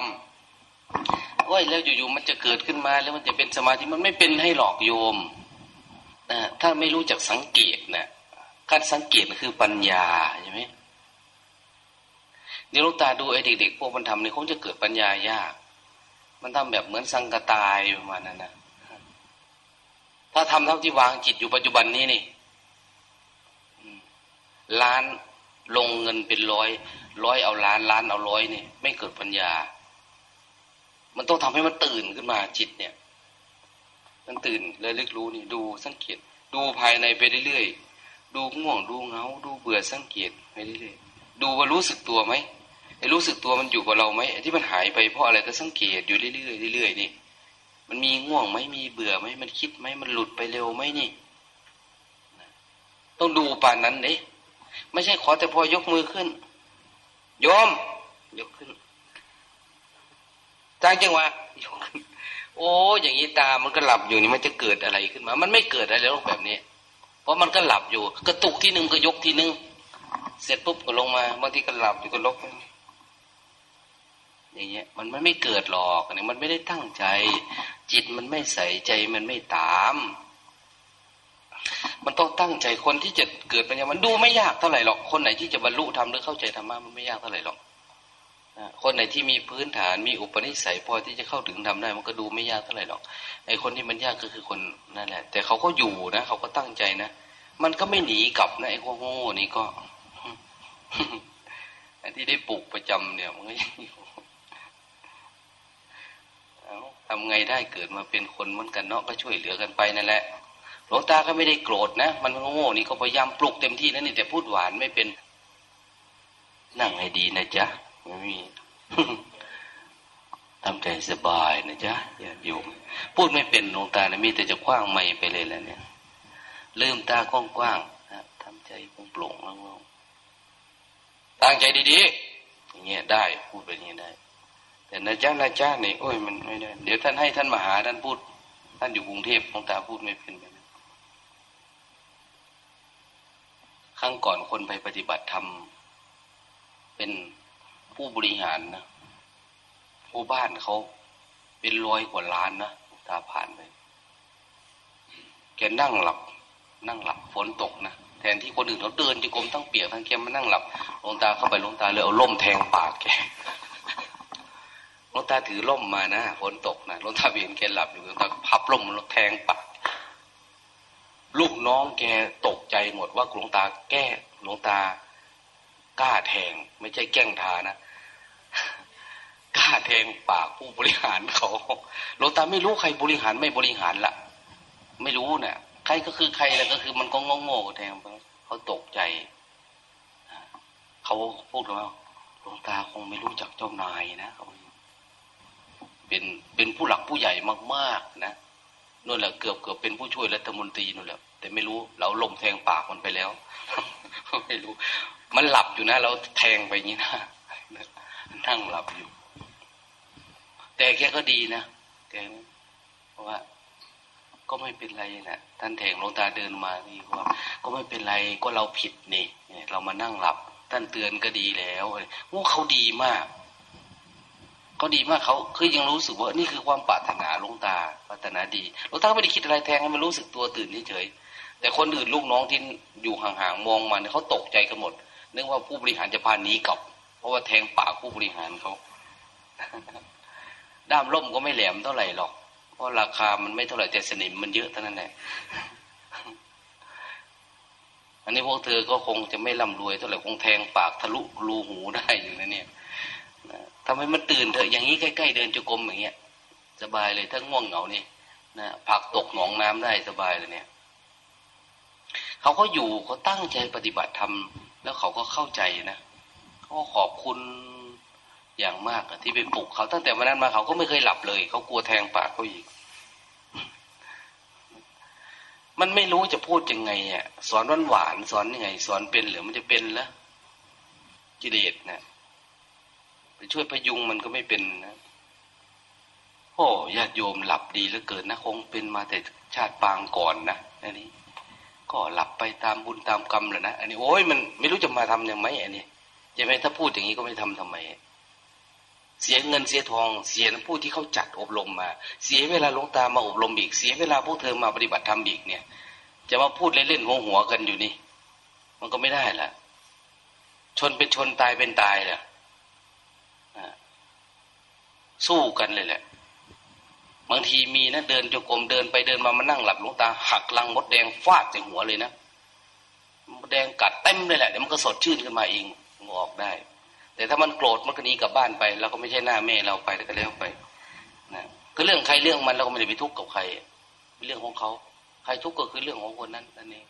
ำโอ้ยแล้วอยู่ๆมันจะเกิดขึ้นมาแล้วมันจะเป็นสมาธิมันไม่เป็นให้หลอกโยมนะถ้าไม่รู้จักสังเกตนะการสังเกตคือปัญญาใช่ไหมนี่ลูกตาดูไอ้เด็กๆพวกมันทำเนี่ยคงจะเกิดปัญญายาก มันทำแบบเหมือนสังกตายประมาณนั้นนะถ้าทำเท่าที่วางจิตอยู่ปัจจุบันนี้นี่ล้านลงเงินเป็นร้อยร้อยเอาล้านล้านเอาร้อยนี่ไม่เกิดปัญญา มันต้องทำให้มันตื่นขึ้นมาจิตเนี่ย มันตื่นเลยลึกรู้นี่ดูสังเกต ดูภายในไปเรื่อยๆดูง่วงดูเงาดูเบื่อสังเกตไปเรื่อยๆดูว่ารู้สึกตัวไหม ไอ้รู้สึกตัวมันอยู่กับเราไหมที่มันหายไปเพราะอะไรก็สังเกตอยู่เรื่อยๆเรื่อยๆนี่ มันมีง่วงไหมมีเบื่อไหมมันคิดไหมมันหลุดไปเร็วไหมนี่ ต้องดูป่านนั้นเนี่ไม่ใช่ขอแต่พอยกมือขึ้นโยมยกขึ้นจ้างจังหวะยกขึ้นโอ้อย่างนี้ตา มันก็หลับอยู่นี่มันจะเกิดอะไรขึ้นมา มันไม่เกิดอะไรแล้วแบบนี้ เพราะมันก็หลับอยู่ กระตุกที่หนึ่งก็ยกที่หนึ่งเสร็จปุ๊บก็ลงมาบางทีก็หลับอยู่ก็ลก อย่างเงี้ยมันไม่เกิดหรอกเนี่ยมันไม่ได้ตั้งใจ จิตมันไม่ใส่ใจมันไม่ตาม มันต้องตั้งใจคนที่จะเกิดปัญญามันดูไม่ยากเท่าไหร่หรอกคนไหนที่จะบรรลุธรรมหรือเข้าใจธรรมะมันไม่ยากเท่าไหร่หรอกคนไหนที่มีพื้นฐานมีอุปนิสัยพอที่จะเข้าถึงทำได้ มันก็ดูไม่ยากเท่าไหร่หรอกไอ้คนที่มันยากก็คือคนนั่นแหละ แต่เขาก็อยู่นะเขาก็ตั้งใจนะมันก็ไม่หนีกลับนะไอ้พวกโง่นี่ก็ไอที่ได้ปลูกประจำเนี่ย มันก็ ทำไงได้เกิดมาเป็นคนเหมือนกันเนาะก็ช่วยเหลือกันไปนั่นแหละหลวงตาก็ไม่ได้โกรธนะ มันโง่นี่ก็พยายามปลุกเต็มที่แล้วนี่แต่พูดหวานไม่เป็น นั่งให้ดีนะจ๊ะไม่มีทำใจสบายนะจ๊ะอย่าอยู่พูดไม่เป็นหลวงตานะมีแต่จะคว้างไม่ไปเลยแล้วเนี่ยลืมตากว้างๆทำใจโปร่งๆงๆตั้งใจดีๆอย่างเงี้ยได้ พูดแบบนี้ได้ แต่นะจ๊ะนะจ๊ะนี่โอ้ยมันไม่ได้ เดี๋ยวท่านให้ท่านมาหาท่านพูด ท่านอยู่กรุงเทพหลวงตาพูดไม่เป็นแบบครั้งก่อนคนไปปฏิบัติธรรมเป็นผู้บริหารนะผู้บ้านเขาเป็นร้อยกว่าล้านนะตาผ่านไปแกนั่งหลับ นั่งหลับฝนตกนะแทนที่คนอื่นเขาเดินจีกรมทั้งเปียกทั้งเค็มมานั่งหลับลงตาเข้าไปลงตาเลยเอาล่มแทงปากแก ลงตาถือล่มมานะฝนตกนะลงตาเห็นแกหลับอยู่ลงตาพับล่มมันแทงปากลูกน้องแกตกใจหมดว่าหลวงตาแก้หลวงตากล้าแทง ไม่ใช่แกล้งทานะกล้าแทงปากผู้บริหารเขาหลวงตาไม่รู้ใครบริหารไม่บริหารละไม่รู้เนะี่ยใครก็คือใครแล้วก็คือมันก็งงงแทงเขาตกใจเขาพูดว่าหลวงตาคงไม่รู้จักเจ้านายนะเขา ป็นเป็นผู้หลักผู้ใหญ่มากๆนะนู่นแหละเกือบเกือบเป็นผู้ช่วยรัฐมนตรีนู่นแหละแต่ไม่รู้เราลมแทงปากมันไปแล้วไม่รู้ มันหลับอยู่นะ เราแทงไปอย่างนี้นะนั่งหลับอยู่ แต่แกก็ดีนะแกเพราะว่า ก็ไม่เป็นไรนะท่านแทงลงตาเดินมาดีว่า ก็ไม่เป็นไรก็เราผิดนี่เรามานั่งหลับ ท่านเตือนก็ดีแล้วว่าเขาดีมาก เขาดีมากเขาคือยังรู้สึกว่านี่คือความปรารถนาลงตาปรารถนาดีลงตาไม่ได้คิดอะไรแทงให้มันรู้สึกตัวตื่นเฉยแต่คนอื่นลูกน้องที่อยู่ห่างๆมองมาเนี่ยเขาตกใจกันหมดนึกว่าผู้บริหารจะพาหนีกลับ เพราะว่าแทงปากผู้บริหารเขาด้ามล่มก็ไม่แหลมเท่าไหร่หรอก เพราะราคามันไม่เท่าไหร่แต่สนิมมันเยอะเท่านั้นแหละอันนี้พวกเธอก็คงจะไม่ร่ำรวยเท่าไหร่คงแทงปากทะลุรูหูได้อยู่นะเนี่ย ทำให้มันตื่นเถอะอย่างนี้ใกล้ๆเดินจุกรมอย่างเงี้ย สบายเลยถ้าง่วงเหงานี่นะผักตกหนองน้ำได้สบายเลยเนี่ยเขาก็อยู่เขาตั้งใจปฏิบัติธรรมแล้วเขาก็เข้าใจนะเขาก็ขอบคุณอย่างมากที่ไปปลุกเขาตั้งแต่วันนั้นมาเขาก็ไม่เคยหลับเลยเขากลัวแทงปากเขาอีก มันไม่รู้จะพูดยังไงอะสอนหวานหวานสอนยังไง สอนเป็นหรือมันจะเป็นแล้วกิเลสนะ ไปช่วยพยุงมันก็ไม่เป็นนะโอ้ญาติโยมหลับดีเหลือเกินนะคงเป็นมาแต่ชาติปางก่อนนะอันนี้ ก็หลับไปตามบุญตามกรรมแหละนะอันนี้โอ้ยมันไม่รู้จะมาทํำยังไงอันนี้ใช่ไหมถ้าพูดอย่างนี้ก็ไม่ทำทำไม เสียเงินเสียทอง เสียผู้ที่เขาจัดอบรมมา เสียเวลาลงตามาอบรมอีกเสียเวลาพวกเธอมาปฏิบัติธรรมอีกเนี่ย จะมาพูดเล่นๆหัวหัวกันอยู่นี่ มันก็ไม่ได้ละชนเป็นชนตายเป็นตายแหละ สู้กันเลยแหละ บางทีมีนะเดินจงกรมเดินไปเดินมามานั่งหลับลงตาหักลังมดแดงฟาดใส่หัวเลยนะมดแดงกัดเต็มเลยแหละเดี๋ยวมันก็สดชื่นขึ้นมาเองงออกได้ แต่ถ้ามันโกรธมันก็หนีกลับบ้านไปเราก็ไม่ใช่หน้าแม่เราไปแล้วก็แล้วไปนะก็เรื่องใครเรื่องมันเราก็ไม่ได้ไปทุกข์กับใครเรื่องของเขาใครทุกข์ก็คือเรื่องของคนนั้นนั่นเอง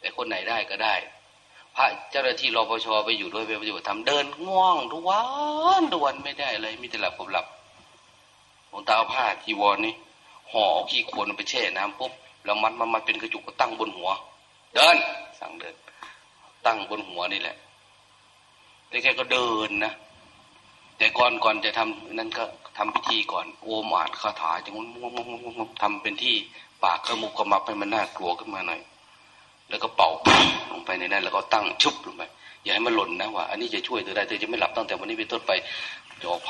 แต่คนไหนได้ก็ได้ พระเจ้าหน้าที่รปชไปอยู่ด้วยไปปฏิบัติธรรมเดินง่วงทุกวันทุกวันไม่ได้อะไรมีแต่หลับกับหลับหลวงตาผ้าทีวรนี่ห่อขี้ควรไปแช่น้ำปุ๊บแล้วมันมันมันเป็นกระจุกก็ตั้งบนหัว เดิน สั่งเดิน ตั้งบนหัวนี่แหละแต่แกก็เดินนะแต่ก่อนก่อนจะทำนั่นก็ทำพิธีก่อนโอมอ่านคาถาจังงทำเป็นที่ปากขมุกขมับให้มันน่ากลัวขึ้นมาหน่อย แล้วก็เป่าลงไปในนั้นแล้วก็ตั้งชุบลงไปอย่าให้มันหล่นนะว่าอันนี้จะช่วยเธอได้เธอจะไม่หลับตั้งแต่วันนี้เป็นต้นไปจบ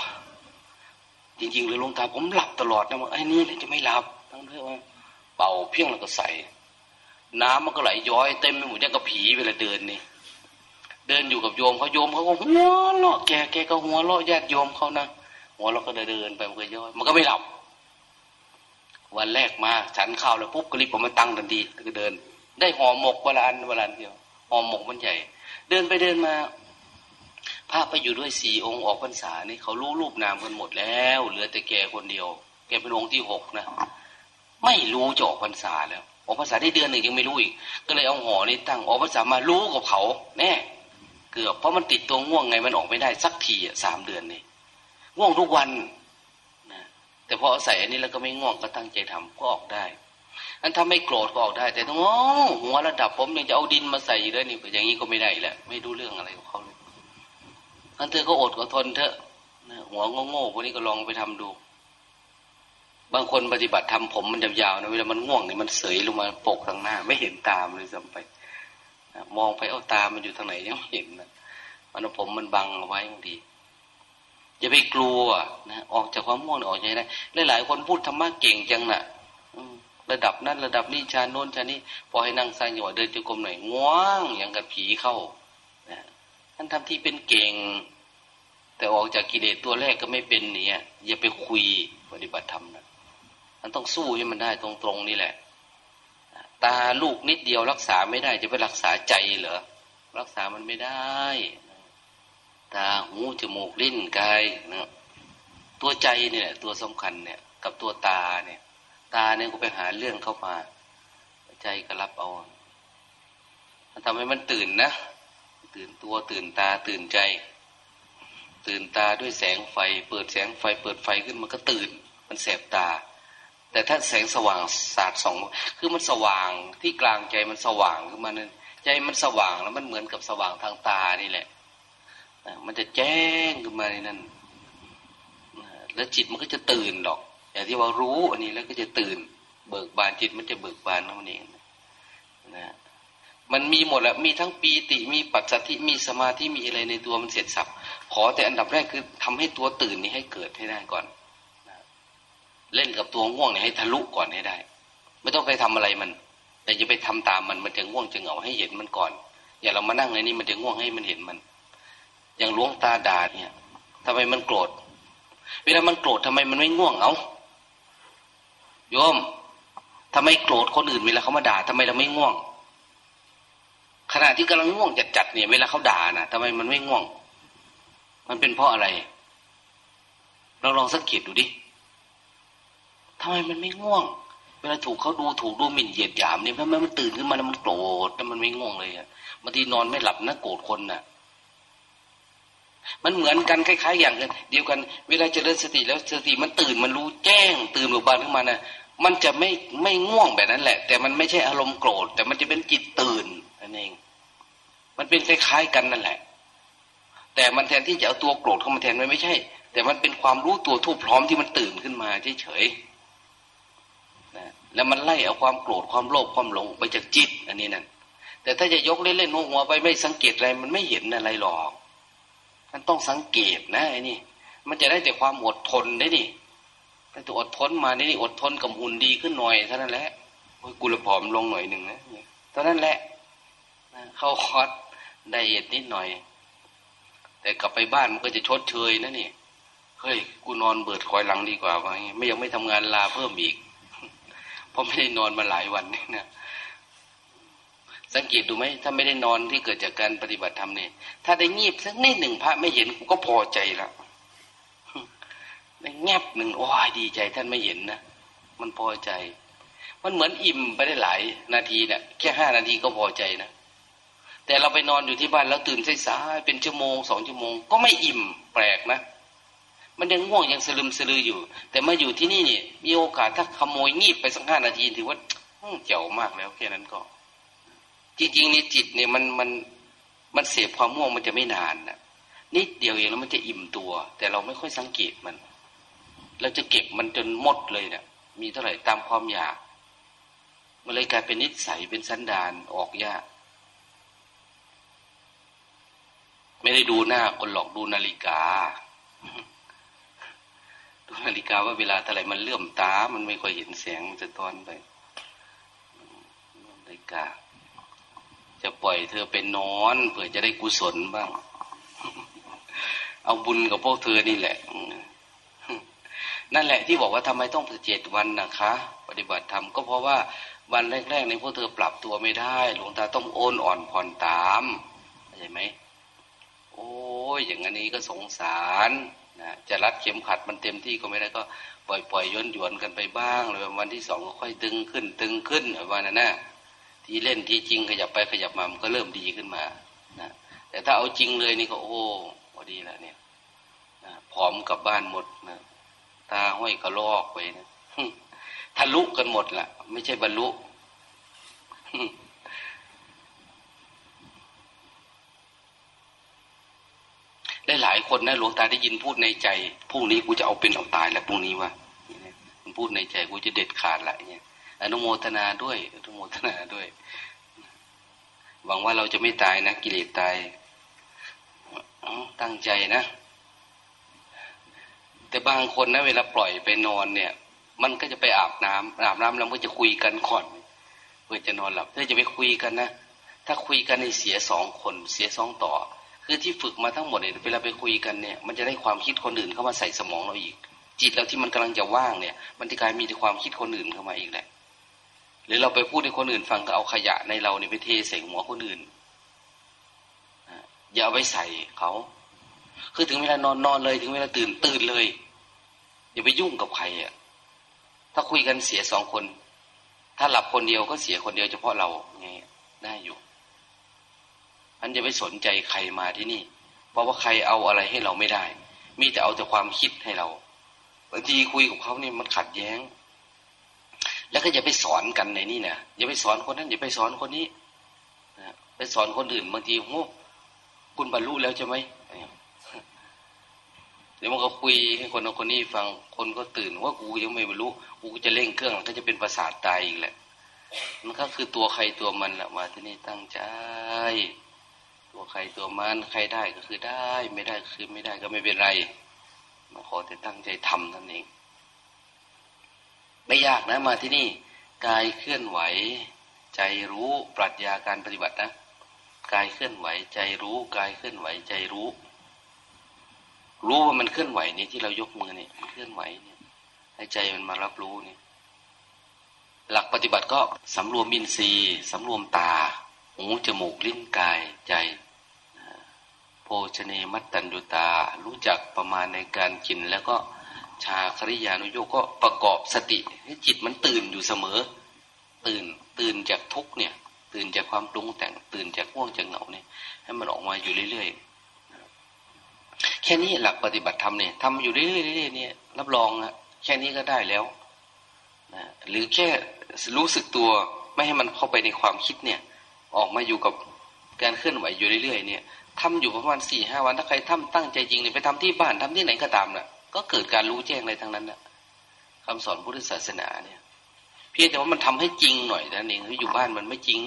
จริงๆเลยลงตาผมหลับตลอดนะว่าไอ้นี่จะไม่หลับตั้งเพื่อว่าเป่าเพียงแล้วก็ใส่ น้ำมันก็ไหลย้อยเต็มไปหมดยังกับผีเวลาเดินนี่เดินอยู่กับโยมเขาโยมเขาก็หัวเราะแกแกก็หัวเราะญาติโยมเขานะหัวเราก็เดินไปมันก็ย้อย มันก็ไม่หลับวันแรกมาฉันข้าวแล้วปุ๊บก็รีบผมมาตั้งทันทีก็เดิน ได้ห่อหมกเวลาอันเวลาเดียวห่อหมกมันใหญ่ เดินไปเดินมาพระไปอยู่ด้วยสี่องค์ออกพรรษานี่เขารู้รูปนามกันหมดแล้ว เหลือแต่แกคนเดียว แกเป็นองค์ที่หกนะ ไม่รู้จะออกพรรษาแล้ว ออกพรรษาได้เดือนหนึ่งยังไม่รู้อีก ก็เลยเอาห่อนี้ตั้งออกพรรษามารู้กับเขาแน่เกือบเพราะมันติดตัวง่วงไงมันออกไม่ได้สักทีสามเดือนนี่ง่วงทุกวันนะแต่พอใส่อันนี้แล้วก็ไม่ง่วงก็ตั้งใจทำก็ออกได้ อันถ้าไม่โกรธก็ออกได้ แต่ต้องหัวระดับผมยังจะเอาดินมาใส่อยู่ด้วยนี่อย่างนี้ก็ไม่ได้แหละไม่รู้เรื่องอะไรของเขาเลยอันเธอก็อดก็ทนเถอะหัวโง่ๆพวกนี้ก็ลองไปทำดู บางคนปฏิบัติทำผมมันยาวๆนะเวลามันง่วงเนี่ยมันเสยลงมาปกทางหน้า ไม่เห็นตามเลยซ้ำไปมองไปเอาตามันอยู่ทางไหนยังไม่เห็นนะมันผมมันบังเอาไว้บางทีอย่าไปกลัวนะออกจากความม่วงออกใจได้หลายๆคนพูดธรรมะเก่งจังนะ่ะ ระดับนั้นระดับนี้ชาโน้นชานี้พอให้นั่งสร้างหย่อเดินจุกรมหน่อยง่วงอย่างกับผีเข้านะท่านทำที่เป็นเก่ง แต่ออกจากกิเลสตัวแรกก็ไม่เป็นเนี่ยอย่าไปคุยปฏิบัติธรรมนะมันต้องสู้ให้มันได้ตรงๆนี่แหละ ตาลูกนิดเดียวรักษาไม่ได้ จะไปรักษาใจเหรอรักษามันไม่ได้ ตาหูจมูกลิ้นกายนะตัวใจเนี่ยตัวสำคัญเนี่ย กับตัวตาเนี่ย ตาเนี่ยก็ไปหาเรื่องเข้ามา ใจก็รับเอา มันทำให้มันตื่นนะ ตื่นตัวตื่นตาตื่นใจ ตื่นตาด้วยแสงไฟ เปิดแสงไฟ เปิดไฟขึ้นมันก็ตื่น มันแสบตา แต่ถ้าแสงสว่างสาดสอง คือมันสว่างที่กลางใจมันสว่างขึ้นมานั่นใจมันสว่างแล้วมันเหมือนกับสว่างทางตานี่แหละ มันจะแจ้งขึ้นมาในนั้น แล้วจิตมันก็จะตื่นดอก อย่างที่ว่ารู้อันนี้แล้วก็จะตื่น เบิกบานจิตมันจะเบิกบานนั่นเองนะมันมีหมดแล้วมีทั้งปีติมีปัจจัติมีสมาธิมีอะไรในตัวมันเสร็จสับขอแต่อันดับแรกคือทำให้ตัวตื่นนี้ให้เกิดให้ได้ก่อนเล่นกับตัวง่วงเนี่ยให้ทะลุก่อนให้ได้ ไม่ต้องไปทำอะไรมัน แต่จะไปทำตามมันมันจะง่วงจะเหงาให้เห็นมันก่อน อย่าเรามานั่งในนี้มันจะง่วงให้มันเห็นมัน อย่างล้วงตาด่าเนี่ยทำไมมันโกรธเวลามันโกรธทำไมมันไม่ง่วงเอ้า โยมทำไมโกรธคนอื่นเวลาเขามาด่าทำไมเราไม่ง่วง ขณะที่กำลังง่วงจัดๆเนี่ย เวลาเขาด่านะทำไมมันไม่ง่วง มันเป็นเพราะอะไรเราลองสังเกตดูดิทำไมมันไม่ง่วง เวลาถูกเขาดูถูกดูหมิ่นเหยียดหยามเนี่ยทำไมมันตื่นขึ้นมาแล้วมันโกรธแล้วมันไม่ง่วงเลยอะบางทีนอนไม่หลับนะโกรธคนน่ะมันเหมือนกันคล้าย ๆ อย่างกันเดียวกัน เวลาเจริญสติแล้วสติมันตื่นมันรู้แจ้ง ตื่นหรือบานขึ้นมาน่ะ มันจะไม่ไม่ง่วงแบบนั้นแหละ แต่มันไม่ใช่อารมณ์โกรธ แต่มันจะเป็นจิตตื่นนั่นเอง มันเป็นคล้ายๆกันนั่นแหละ แต่มันแทนที่จะเอาตัวโกรธเข้ามาแทนมันไม่ใช่ แต่มันเป็นความรู้ตัวทุบพร้อมที่มันตื่นขึ้นมาเฉยๆนะแล้วมันไล่เอาความโกรธความโลภความหลงไปจากจิต อันนี้นั่นแต่ถ้าจะยกเล่นๆหัวไปไม่สังเกตอะไร มันไม่เห็นอะไรหรอกมันต้องสังเกตนะไอ้นี่ มันจะได้แต่ความอดทนได้นี่ แต่ตัวอดทนมานี่อดทนกับหุ่นดีขึ้นหน่อยเท่านั้นแหละโอ้ยกูละผอมลงหน่อยหนึ่งนะเท่านั้นแหละเข้าคอร์สไดเอทนิดหน่อย แต่กลับไปบ้านมันก็จะชดเชยนะนี่เฮ้ยกูนอนเบิดคอยหลังดีกว่าไงไม่ยังไม่ทำงานลาเพิ่มอีกเพราะไม่ได้นอนมาหลายวันนี่นะสังเกตดูไหมถ้าไม่ได้นอนที่เกิดจากการปฏิบัติธรรมเนี่ยถ้าได้งีบสักนิดหนึ่งพระไม่เห็นกูก็พอใจแล้ว แงบหนึ่งโอ้ยดีใจท่านไม่เห็นนะมันพอใจ มันเหมือนอิ่มไปได้หลายนาทีเนะี่ยแค่ห้านาทีก็พอใจนะแต่เราไปนอนอยู่ที่บ้านแล้วตื่นสายๆเป็นชั่วโมงสองชั่วโมง ก็ไม่อิ่มแปลกนะ มันยังง่วงยังสลืมสลืออยู่ แต่มาอยู่ที่นี่นี่มีโอกาสถ้าขโมยงีบไปสักห้านาทีถือว่าเจ๋วมากแล้วแค่นั้นก็ จริงๆนี่จิตเนี่ยมันมันมันเสพความง่วงมันจะไม่นานนะนิดเดียวเองแล้วมันจะอิ่มตัว แต่เราไม่ค่อยสังเกตมัน เราจะเก็บมันจนหมดเลยเนะี่ยมีเท่าไหร่ตามความอยากมันเลยกลายเป็นนิสัยเป็นสันดานออกยากไม่ได้ดูหน้าคนหลอกดูนาฬิกา ดูนาฬิกาว่าเวลาเท่าไรมันเลื่อมตา มันไม่ค่อยเห็นแสงจะตอนไปนาฬิกา จะปล่อยเธอเป็นนอนเผื่อจะได้กุศลบ้าง เอาบุญกับพวกเธอนี่แหละ นั่นแหละที่บอกว่าทำไมต้องเจ็ดวันนะคะ ปฏิบัติธรรมก็เพราะว่าวันแรกๆในพวกเธอปรับตัวไม่ได้ หลวงตาต้องโอนอ่อนผ่อนตามเข้าใจไหมโอ้ยอย่างนี้ก็สงสารนะจะรัดเข็มขัดมันเต็มที่ก็ไม่ได้ก็ปล่อยปล่อยย้อนหยวนกันไปบ้างเลยวันที่สองก็ค่อยตึงขึ้น ตึงขึ้นว่านั่นนะที่เล่นที่จริงขยับไปขยับมามันก็เริ่มดีขึ้นมานะแต่ถ้าเอาจริงเลยนี่ก็โอ้พอดีแล้วเนี่ยนะผอมกลับบ้านหมดนะ ตาห้อยกระลอกไปนะทะลุกันหมดละไม่ใช่บรรลุได้หลายคนนะหลวงตาได้ยินพูดในใจพรุ่งนี้กูจะเอาเป็นเอาตายแล้วพรุ่งนี้ว่ามันพูดในใจกูจะเด็ดขาดละเนี่ยอนุโมทนาด้วยอนุโมทนาด้วยหวังว่าเราจะไม่ตายนะกิเลสตายตั้งใจนะ แต่บางคนนะเวลาปล่อยไปนอนเนี่ย มันก็จะไปอาบน้ำอาบน้ำแล้วก็จะคุยกันก่อนเพื่อจะนอนหลับถ้าจะไปคุยกันนะ ถ้าคุยกันในเสียสองคนเสียสองต่อ คือที่ฝึกมาทั้งหมดเนี่ยเวลาไปคุยกันเนี่ย มันจะได้ความคิดคนอื่นเข้ามาใส่สมองเราอีก จิตเราที่มันกำลังจะว่างเนี่ย มันจะกลายมีแต่ความคิดคนอื่นเข้ามาอีกแหละหรือเราไปพูดให้คนอื่นฟังก็เอาขยะในเราเนี่ยไปเทใส่หัวคนอื่นอย่าเอาไปใส่เขา คือถึงเวลานอนนอนเลย ถึงเวลาตื่นตื่นเลย อย่าไปยุ่งกับใครอะถ้าคุยกันเสียสองคน ถ้าหลับคนเดียวก็เสียคนเดียวเฉพาะเราไงได้อยู่อันจะไปสนใจใครมาที่นี่ เพราะว่าใครเอาอะไรให้เราไม่ได้ มีแต่เอาแต่ความคิดให้เราบางทีคุยกับเขาเนี่ยมันขัดแย้ง แล้วก็อย่าไปสอนกันในนี่นะอย่าไปสอนคนนั้นอย่าไปสอนคนนี้ไปสอนคนอื่นบางทีโอ้คุณบรรลุแล้วใช่ไหม ดี๋ยวมันก็คุยให้คนคนนี้ฟังคนก็ตื่นว่ากูยังไม่บรรลุกูจะเร่งเครื่องก็จะเป็นประสาทตายอีกแหละมันก็คือตัวใครตัวมันแหละมาที่นี่ตั้งใจ ตัวใครตัวมันใครได้ก็คือได้ ไม่ได้คือไม่ได้ก็ไม่เป็นไรมาขอแต่ตั้งใจทำนั่นเองไม่ยากนะมาที่นี่กายเคลื่อนไหว ใจรู้ปรัชญาการปฏิบัตินะกายเคลื่อนไหวใจรู้กายเคลื่อนไหวใจรู้ รู้ว่ามันเคลื่อนไหวนี่ที่เรายกมือเนี่ยมันเคลื่อนไหวเนี่ยให้ใจมันมารับรู้เนี่ย หลักปฏิบัติก็สำรวมมินทรีย์สำรวมตา หูจมูกลิ้นกายใจโภชเนมัตตัญญุตา รู้จักประมาณในการกิน แล้วก็ชาคริยานุโยกก็ประกอบสติให้จิตมันตื่นอยู่เสมอ ตื่นตื่นจากทุกเนี่ย ตื่นจากความปรุงแต่งตื่นจากง่วงจากเหงาเนี่ย ให้มันออกมาอยู่เรื่อยๆ แค่นี้หลักปฏิบัติธรรมเนี่ยทำอยู่เรื่อยๆเนี่ยรับรองนะแค่นี้ก็ได้แล้วนะหรือแค่รู้สึกตัวไม่ให้มันเข้าไปในความคิดเนี่ย ออกมาอยู่กับการเคลื่อนไหวอยู่เรื่อยๆเนี่ยทำอยู่ประมาณสี่ห้าวันถ้าใครทำตั้งใจจริงเนี่ยไปทำที่บ้านทำที่ไหนก็ตามนะ่ะ ก็เกิดการรู้แจ้งอะไรทั้งนั้นนะคำสอนพุทธศาสนาเนี่ย เพียงแต่ว่ามันทำให้จริงหน่อยนั่นเองที่อยู่บ้านมันไม่จริง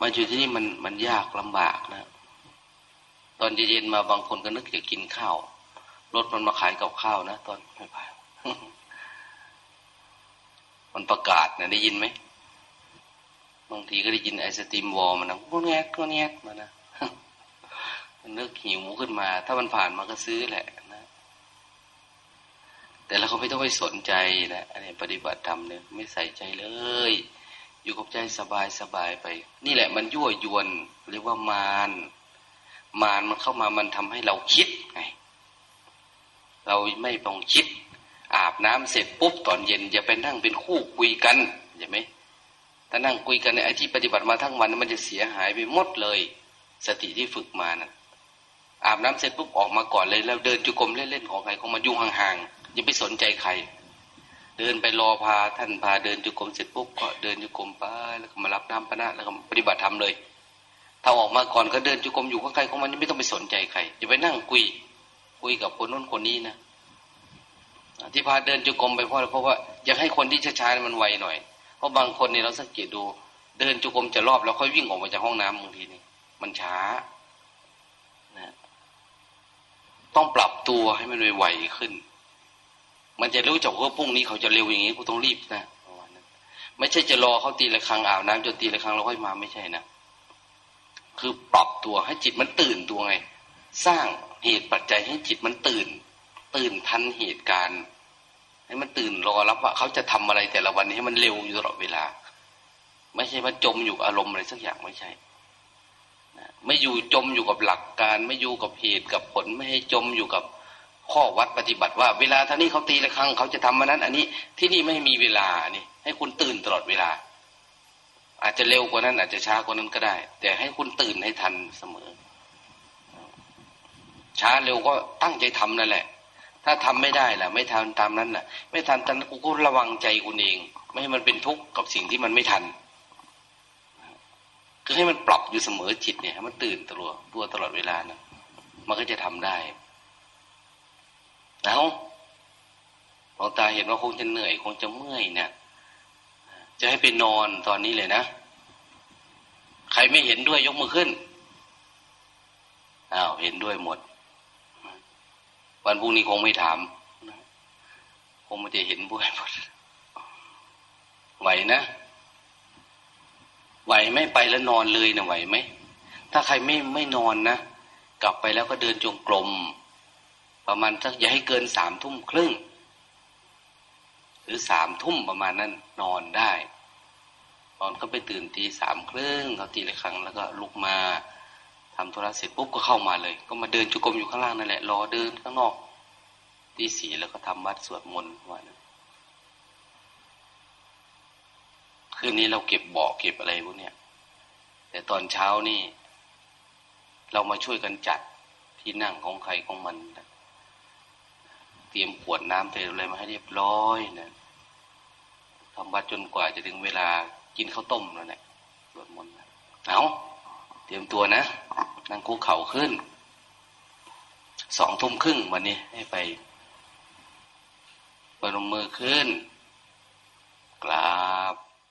มาอยู่ที่นี่มันมันยากลำบากนะ ตอนเย็นๆมาบางคนก็นึกอยากกินข้าวรถมันมาขายกับข้าวนะตอนไม่ไปมันประกาศนะได้ยินไหมบางทีก็ได้ยินไอศกรีมวอลล์มันนะก็แงกก็แงกมานะมันนึกหิวขึ้นมา ถ้ามันผ่านมาก็ซื้อแหละนะแต่เราเขาไม่ต้องไปสนใจนะอันนี้ปฏิบัติธรรมเนี่ยไม่ใส่ใจเลย อยู่กับใจสบายสบายไป นี่แหละมันยั่วยวนเรียกว่ามาร มารมันเข้ามามันทำให้เราคิดไงเราไม่ต้องคิด อาบน้ำเสร็จปุ๊บตอนเย็นอย่าไปนั่งเป็นคู่คุยกันใช่ไหมถ้านั่งคุยกันในไอ้ที่ปฏิบัติมาทั้งวันมันจะเสียหายไปหมดเลย สติที่ฝึกมานะ่ะอาบน้ำเสร็จปุ๊บออกมาก่อนเลยแล้วเดินจุกรมเล่นๆของใครของมายุ่งห่างๆอย่าไปสนใจใคร เดินไปรอพาท่านพาเดินจุกรมเสร็จปุ๊บก็เดินจุกรมไปแล้วก็มารับน้ำปนะแล้วก็ปฏิบัติธรรมเลย ถ้าออกมาก่อนก็เดินจุกรมอยู่ข้างใครของมันไม่ต้องไปสนใจใครอย่าไปนั่งคุย คุยกับคนนู้นคนนี้นะที่พาเดินจุกรมไปเพราะเพราะว่าอยากให้คนที่ช้าๆมันไวหน่อย เพราะบางคนเนี่ยเราสังเกตดู เดินจุกรมจะรอบแล้วค่อยวิ่งออกมาจากห้องน้ำบางทีนี่มันช้านะต้องปรับตัวให้มันไวขึ้น มันจะรู้จักว่าพรุ่งนี้เขาจะเร็วอย่างนี้กูต้องรีบนะไม่ใช่จะรอเขาตีละครั้งอาบน้ำจนตีละครั้งแล้วค่อยมาไม่ใช่นะ คือปรับตัวให้จิตมันตื่นตัวไง สร้างเหตุปัจจัยให้จิตมันตื่น ตื่นทันเหตุการณ์ให้มันตื่นรอรับว่าเขาจะทำอะไรแต่ละวันนี้ให้มันเร็วอยู่ตลอดเวลา ไม่ใช่ว่าจมอยู่อารมณ์อะไรสักอย่างไม่ใช่ไม่อยู่จมอยู่กับหลักการ ไม่อยู่กับเหตุกับผลไม่ให้จมอยู่กับข้อวัดปฏิบัติว่า เวลาท่านี้เขาตีละครั้งเขาจะทำมานั้น อันนี้ที่นี่ไม่มีเวลานี่ให้คุณตื่นตลอดเวลา อาจจะเร็วกว่านั้น อาจจะช้ากว่านั้นก็ได้ แต่ให้คุณตื่นให้ทันเสมอ ช้าเร็วก็ตั้งใจทำนั่นแหละ ถ้าทำไม่ได้ล่ะ ไม่ทำตามนั้นล่ะ ไม่ทันตอนนั้นกูก็ระวังใจกูเอง ไม่ให้มันเป็นทุกข์กับสิ่งที่มันไม่ทันคือให้มันปรับอยู่เสมอจิตเนี่ยให้มันตื่นตัวตัวตลอดเวลานะมันก็จะทำได้แล้วหลวงตาเห็นว่าคงจะเหนื่อย คงจะเมื่อยเนี่ย จะให้ไปนอนตอนนี้เลยนะ ใครไม่เห็นด้วยยกมือขึ้น อ้าว เห็นด้วยหมด วันพรุ่งนี้คงไม่ถาม คงไม่จะเห็นบุ้ยหมด ไหวนะ ไหวไม่ไปแล้วนอนเลยนะไหวไหม ถ้าใครไม่ไม่นอนนะ กลับไปแล้วก็เดินจงกรมประมาณสักอย่าให้เกินสามทุ่มครึ่ง หรือสามทุ่มประมาณนั้นนอนได้ตอนก็ไปตื่นตีสามครึ่งเขาตีละครั้งแล้วก็ลุกมาทำธุระเสร็จปุ๊บก็เข้ามาเลย ก็มาเดินจุกรมอยู่ข้างล่างนั่นแหละรอเดินข้างนอกตีสี่แล้วก็ทำวัดสวดมนต์วันคืนนี้เราเก็บบ่อเก็บอะไรพวกเนี้ยแต่ตอนเช้านี่ เรามาช่วยกันจัดที่นั่งของใครของมัน เตรียมขวดน้ำเตรียมอะไรมาให้เรียบร้อยนะทำวัดจนกว่าจะถึงเวลากินข้าวต้มแล้วเนี่ยสวดมนต์เอาเตรียมตัวนะ นั่งคุกเข่าขึ้น สองทุ่มครึ่งวันนี้ให้ไปปนมมือขึ้นกราบ